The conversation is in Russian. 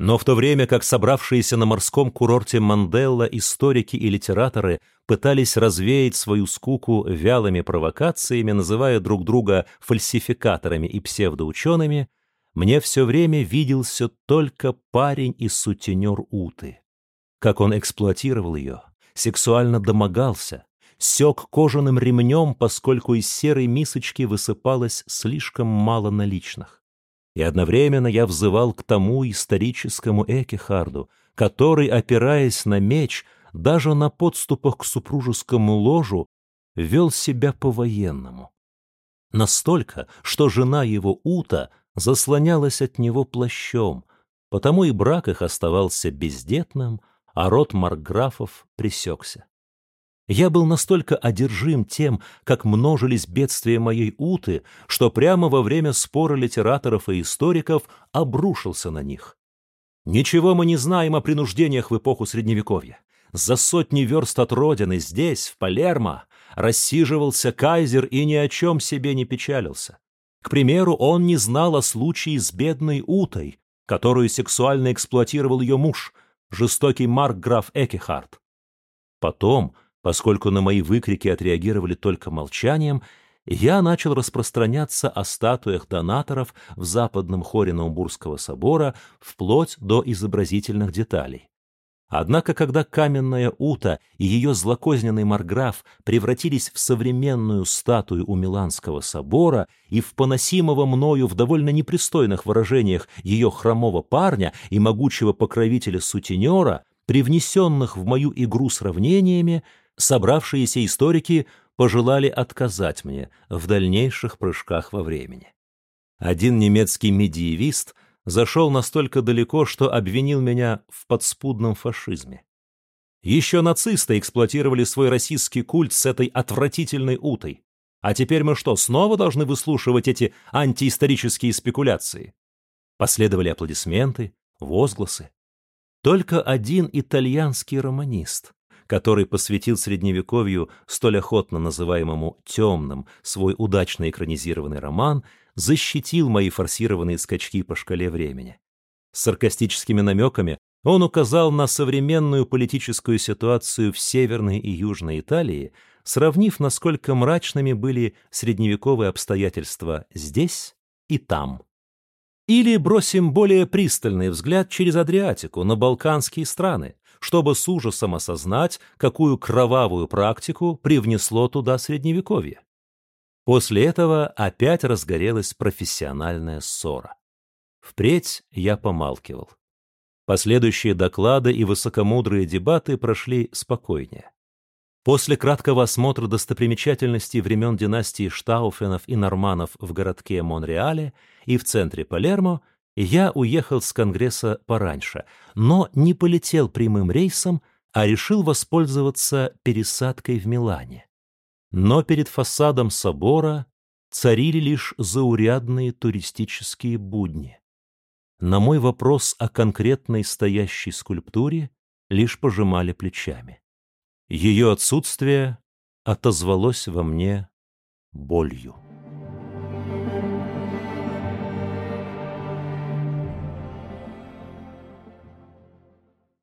Но в то время как собравшиеся на морском курорте Манделла историки и литераторы пытались развеять свою скуку вялыми провокациями, называя друг друга фальсификаторами и псевдоучеными, мне все время виделся только парень и сутенер Уты. Как он эксплуатировал ее, сексуально домогался, сёк кожаным ремнем, поскольку из серой мисочки высыпалось слишком мало наличных. И одновременно я взывал к тому историческому Экихарду, который, опираясь на меч, даже на подступах к супружескому ложу, вел себя по-военному. Настолько, что жена его Ута заслонялась от него плащом, потому и брак их оставался бездетным, а род марграфов пресекся. Я был настолько одержим тем, как множились бедствия моей уты, что прямо во время спора литераторов и историков обрушился на них. Ничего мы не знаем о принуждениях в эпоху Средневековья. За сотни верст от родины здесь, в Палермо, рассиживался кайзер и ни о чем себе не печалился. К примеру, он не знал о случае с бедной утой, которую сексуально эксплуатировал ее муж, жестокий маркграф Экихард. Потом, Поскольку на мои выкрики отреагировали только молчанием, я начал распространяться о статуях донаторов в западном хоре Наумбурского собора вплоть до изобразительных деталей. Однако, когда каменная ута и ее злокозненный марграф превратились в современную статую у Миланского собора и в поносимого мною в довольно непристойных выражениях ее хромого парня и могучего покровителя-сутенера, привнесенных в мою игру сравнениями, собравшиеся историки пожелали отказать мне в дальнейших прыжках во времени. Один немецкий медиевист зашел настолько далеко, что обвинил меня в подспудном фашизме. Еще нацисты эксплуатировали свой российский культ с этой отвратительной утой. А теперь мы что, снова должны выслушивать эти антиисторические спекуляции? Последовали аплодисменты, возгласы. Только один итальянский романист который посвятил Средневековью столь охотно называемому «темным» свой удачно экранизированный роман, защитил мои форсированные скачки по шкале времени. С саркастическими намеками он указал на современную политическую ситуацию в Северной и Южной Италии, сравнив, насколько мрачными были средневековые обстоятельства здесь и там. Или бросим более пристальный взгляд через Адриатику на балканские страны, чтобы с ужасом осознать, какую кровавую практику привнесло туда Средневековье. После этого опять разгорелась профессиональная ссора. Впредь я помалкивал. Последующие доклады и высокомудрые дебаты прошли спокойнее. После краткого осмотра достопримечательностей времен династии Штауфенов и Норманов в городке Монреале и в центре Палермо я уехал с Конгресса пораньше, но не полетел прямым рейсом, а решил воспользоваться пересадкой в Милане. Но перед фасадом собора царили лишь заурядные туристические будни. На мой вопрос о конкретной стоящей скульптуре лишь пожимали плечами. Ее отсутствие отозвалось во мне болью.